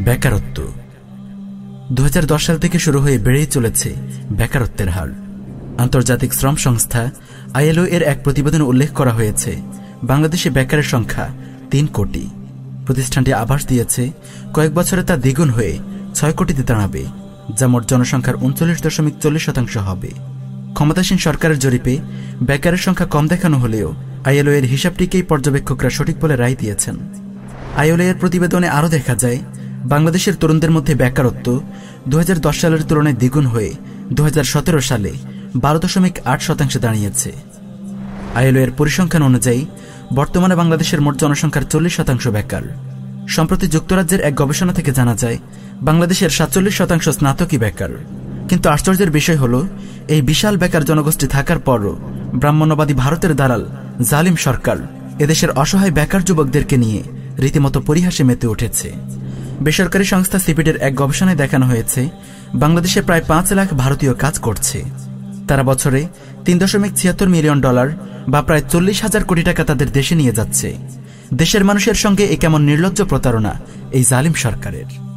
বেকারত্ব। দু হাজার দশ সাল থেকে শুরু হয়ে বেড়েই চলেছে বেকারত্বের হার। আন্তর্জাতিক শ্রম সংস্থা আইএলও এর এক প্রতিবেদনে উল্লেখ করা হয়েছে, বাংলাদেশে বেকারের সংখ্যা তিন কোটি। প্রতিষ্ঠানটি আভাস দিয়েছে, কয়েক বছরে তা দ্বিগুণ হয়ে ছয় কোটিতে দাঁড়াবে, যা মোট জনসংখ্যার উনচল্লিশ দশমিক চল্লিশ শতাংশ হবে। ক্ষমতাসীন সরকারের জরিপে বেকারের সংখ্যা কম দেখানো হলেও আইএলও এর হিসাবটিকেই পর্যবেক্ষকরা সঠিক বলে রায় দিয়েছেন। আইএলও এর প্রতিবেদনে আরও দেখা যায় বাংলাদেশের তরুণদের মধ্যে বেকারত্ব দু হাজার দশ সালের তুলনায় দ্বিগুণ হয়ে দু হাজার সতেরো সালে বারো দশমিক আট শতাংশে দাঁড়িয়েছে। আইএলও এর পরিসংখ্যান অনুযায়ী, বর্তমানে বাংলাদেশের মোট জনসংখ্যার চল্লিশ শতাংশ বেকার। সম্প্রতি যুক্তরাজ্যের এক গবেষণা থেকে জানা যায়, বাংলাদেশের সাতচল্লিশ শতাংশ স্নাতকই বেকার। কিন্তু আশ্চর্যের বিষয় হল, এই বিশাল বেকার জনগোষ্ঠী থাকার পরও ব্রাহ্মণ্যবাদী ভারতের দালাল জালিম সরকার এদেশের অসহায় বেকার যুবকদেরকে নিয়ে রীতিমতো পরিহাসে মেতে উঠেছে। বেসরকারি সংস্থা সিপিডের এক গবেষণায় দেখানো হয়েছে, বাংলাদেশে প্রায় পাঁচ লাখ ভারতীয় কাজ করছে। তারা বছরে তিন দশমিক ছিয়াত্তর মিলিয়ন ডলার বা প্রায় চল্লিশ হাজার কোটি টাকা তাদের দেশে নিয়ে যাচ্ছে। দেশের মানুষের সঙ্গে এ কেমন নির্লজ্জ প্রতারণা, এই জালিম সরকারের।